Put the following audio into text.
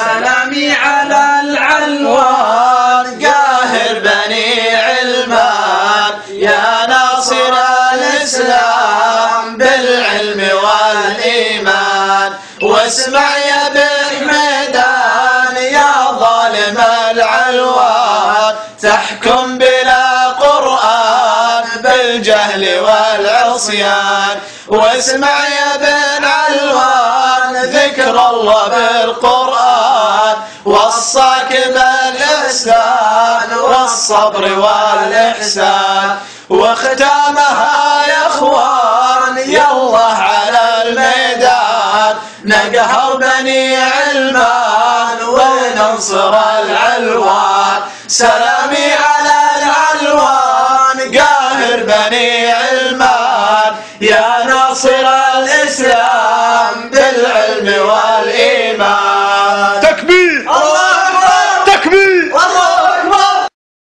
سلامي على العلوان قاهر بني علمان. يا ناصر الإسلام بالعلم والإيمان. واسمع يا بحمدان يا ظالم العلوان تحكم بلا قرآن بالجهل والعصيان. واسمع يا علوان ذكر الله بالقرآن وصاك بالإحسان والصبر والإحسان وختامها يا إخوان يلا على الميدان نقهر بني علمان وننصر العلوان سلامي على العلوان قاهر بني علمان يا ناصر